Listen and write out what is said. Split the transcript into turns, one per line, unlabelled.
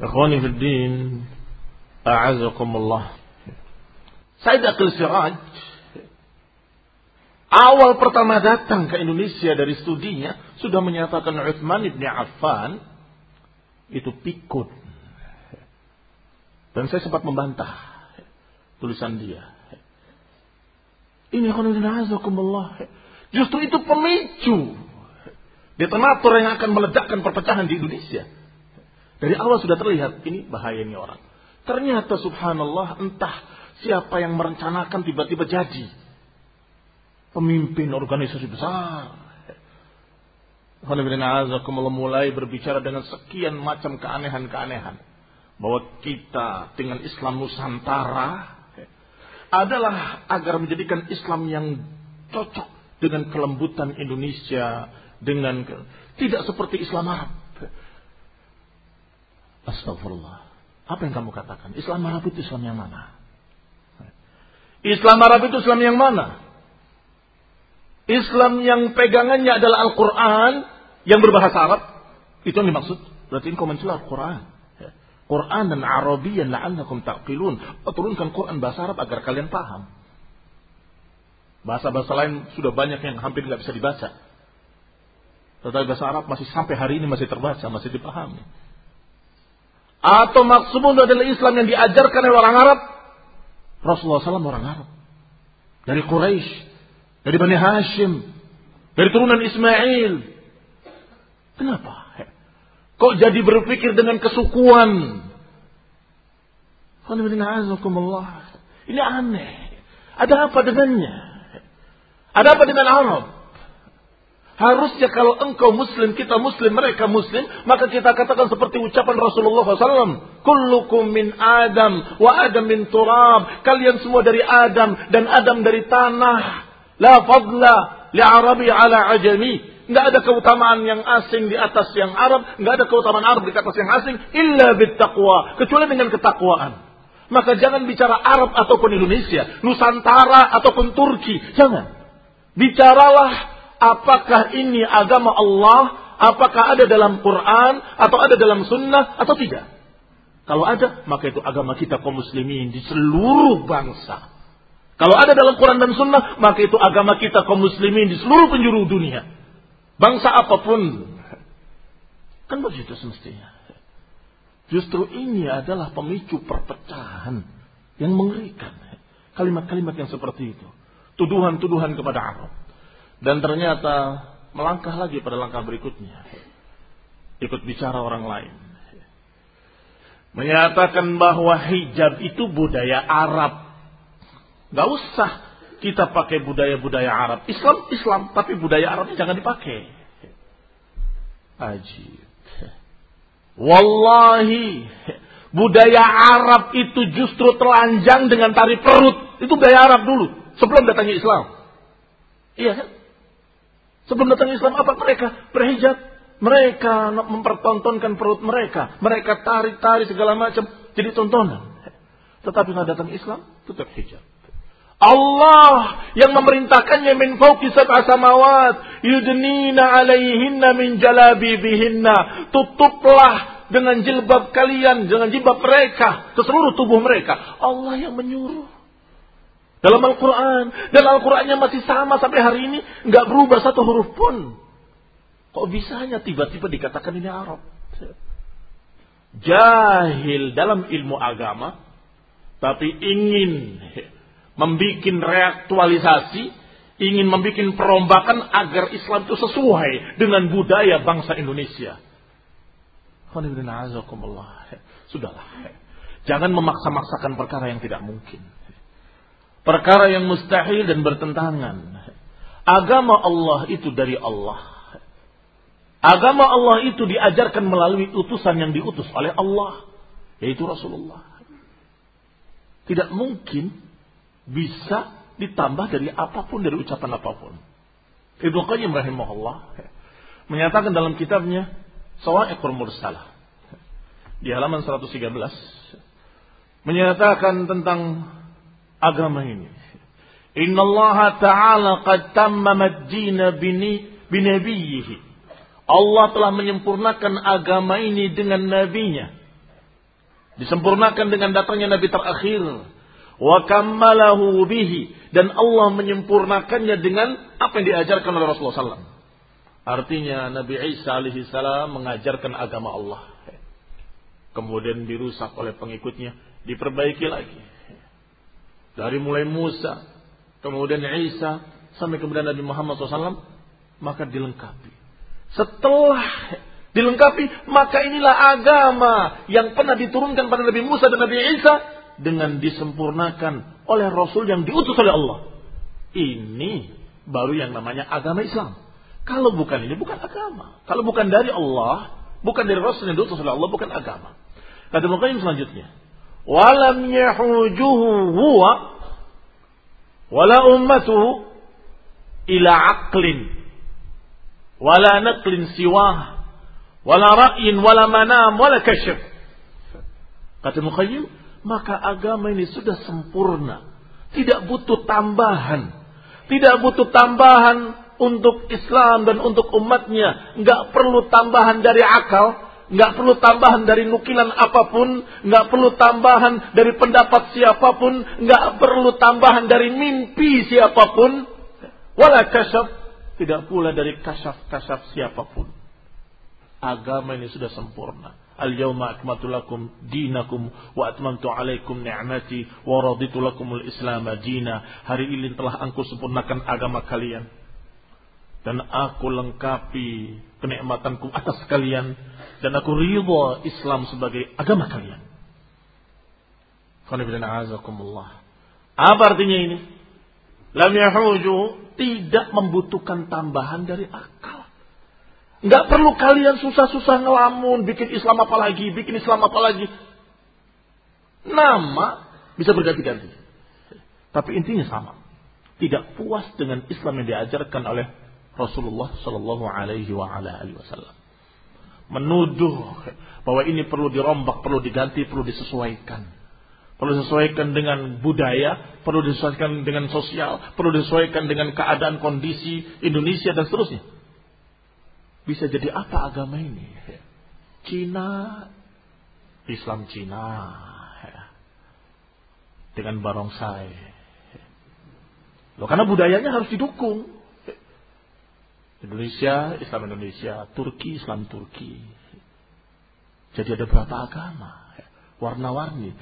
Ikhwani fi din, a'azakumullah. Said Aqil Siraj awal pertama datang ke Indonesia dari studinya sudah menyatakan Uthman ibn Affan itu pikun. Dan saya sempat membantah tulisan dia. Ini azakumullah. Justru itu pemicu detonator yang akan meledakkan perpecahan di Indonesia. Dari awal sudah terlihat ini bahaya ini orang. Ternyata subhanallah entah siapa yang merencanakan tiba-tiba jadi pemimpin organisasi besar. mulai berbicara dengan sekian macam keanehan-keanehan. Bahwa kita dengan Islam Nusantara adalah agar menjadikan Islam yang cocok dengan kelembutan Indonesia, dengan tidak seperti Islam Arab. Astagfirullah. Apa yang kamu katakan? Islam Arab itu Islam yang mana? Islam Arab itu Islam yang mana? Islam yang pegangannya adalah Al-Quran yang berbahasa Arab. Itu yang dimaksud. Berarti ini komentar Al-Quran. Quran dan Arabian la'annakum ta'qilun. Turunkan Quran bahasa Arab agar kalian paham. Bahasa-bahasa lain sudah banyak yang hampir nggak bisa dibaca. Tetapi bahasa Arab masih sampai hari ini masih terbaca, masih dipahami. Atau maksudnya adalah Islam yang diajarkan oleh orang Arab. Rasulullah SAW orang Arab. Dari Quraisy, dari Bani Hashim, dari turunan Ismail. Kenapa? Kok jadi berpikir dengan kesukuan? Ini aneh. Ada apa dengannya? Ada apa dengan Arab? Harusnya kalau engkau muslim, kita muslim, mereka muslim, maka kita katakan seperti ucapan Rasulullah SAW. Kullukum min Adam, wa Adam min turab. Kalian semua dari Adam, dan Adam dari tanah. La fadla li Arabi ala ajami. Nggak ada keutamaan yang asing di atas yang Arab, nggak ada keutamaan Arab di atas yang asing, illa bittaqwa, kecuali dengan ketakwaan. Maka jangan bicara Arab ataupun Indonesia, Nusantara ataupun Turki, jangan. Bicaralah apakah ini agama Allah, apakah ada dalam Quran atau ada dalam sunnah atau tidak. Kalau ada, maka itu agama kita kaum muslimin di seluruh bangsa. Kalau ada dalam Quran dan sunnah, maka itu agama kita kaum muslimin di seluruh penjuru dunia. Bangsa apa pun. Kan begitu semestinya. Justru ini adalah pemicu perpecahan yang mengerikan. Kalimat-kalimat yang seperti itu. Tuduhan-tuduhan kepada Arab. Dan ternyata melangkah lagi pada langkah berikutnya. Ikut bicara orang lain. Menyatakan bahwa hijab itu budaya Arab. Gak usah kita pakai budaya-budaya Arab. Islam, Islam. Tapi budaya Arab jangan dipakai. Ajib. Wallahi. Budaya Arab itu justru telanjang dengan tari perut. Itu budaya Arab dulu. Sebelum datangnya Islam. Iya kan? Sebelum datang Islam apa mereka? Berhijab. Mereka mempertontonkan perut mereka. Mereka tarik-tarik segala macam. Jadi tontonan. Tetapi nggak datang Islam, tetap hijab. Allah yang memerintahkannya min fauqi sab'a samawat yudnina alaihinna min jalabibihinna tutuplah dengan jilbab kalian dengan jilbab mereka ke seluruh tubuh mereka Allah yang menyuruh dalam Al-Quran. Dan Al-Qurannya masih sama sampai hari ini. nggak berubah satu huruf pun. Kok bisanya tiba-tiba dikatakan ini Arab? Jahil dalam ilmu agama. Tapi ingin membuat reaktualisasi. Ingin membuat perombakan agar Islam itu sesuai dengan budaya bangsa Indonesia. Sudahlah. Jangan memaksa-maksakan perkara yang tidak mungkin perkara yang mustahil dan bertentangan. Agama Allah itu dari Allah. Agama Allah itu diajarkan melalui utusan yang diutus oleh Allah, yaitu Rasulullah. Tidak mungkin bisa ditambah dari apa pun dari ucapan apa pun. Ibnu Qayyim rahimahullah menyatakan dalam kitabnya Sawa'iqul Mursalah di halaman 113 menyatakan tentang agama ini. Inna Allah Ta'ala qad tammama ad-din binabiyhi. Allah telah menyempurnakan agama ini dengan nabinya. Disempurnakan dengan datangnya Nabi terakhir. Wa kammalahu bihi. Dan Allah menyempurnakannya dengan apa yang diajarkan oleh Rasulullah SAW. Artinya Nabi Isa alaihi salam mengajarkan agama Allah. Kemudian dirusak oleh pengikutnya, diperbaiki lagi. Dari mulai Musa, kemudian Isa, sampai kemudian Nabi Muhammad SAW, maka dilengkapi. Setelah dilengkapi, maka inilah agama yang pernah diturunkan pada Nabi Musa dan Nabi Isa dengan disempurnakan oleh Rasul yang diutus oleh Allah. Ini baru yang namanya agama Islam. Kalau bukan ini bukan agama. Kalau bukan dari Allah, bukan dari Rasul yang diutus oleh Allah, bukan agama. Kata Muqayyim selanjutnya, "Walam yahujuhu huwa wala ummatuhu ila aqlin wala naqlin siwah wala ra'yin wala manam wala kasyaf." Kata Muqayyim, maka agama ini sudah sempurna. Tidak butuh tambahan. Tidak butuh tambahan untuk Islam dan untuk umatnya. Nggak perlu tambahan dari akal. Nggak perlu tambahan dari nukilan apa pun. Nggak perlu tambahan dari pendapat siapa pun. Nggak perlu tambahan dari mimpi siapa pun. Wala kasyaf. Tidak pula dari kasyaf-kasyaf siapa pun. Agama ini sudah sempurna. Al-yawma akmatu lakum dinakum wa atmamtu alaikum ni'mati wa raditu lakumul islam dina. Hari ini telah aku sempurnakan agama kalian dan aku lengkapi kenikmatanku atas kalian dan aku ridha Islam sebagai agama kalian. Apa artinya ini? Lam yahuju tidak membutuhkan tambahan dari akal. Enggak perlu kalian susah-susah ngelamun, bikin Islam apa lagi, bikin Islam apa lagi. Nama bisa berganti-ganti. Tapi intinya sama. Tidak puas dengan Islam yang diajarkan oleh Rasulullah Shallallahu Alaihi Wasallam. Menuduh bahwa ini perlu dirombak, perlu diganti, perlu disesuaikan. Perlu disesuaikan dengan budaya, perlu disesuaikan dengan sosial, perlu disesuaikan dengan keadaan kondisi Indonesia dan seterusnya. Bisa jadi apa agama ini? Cina, Islam Cina, dengan barongsai. Loh, karena budayanya harus didukung. Indonesia, Islam Indonesia, Turki, Islam Turki. Jadi ada berapa agama? Warna-warni.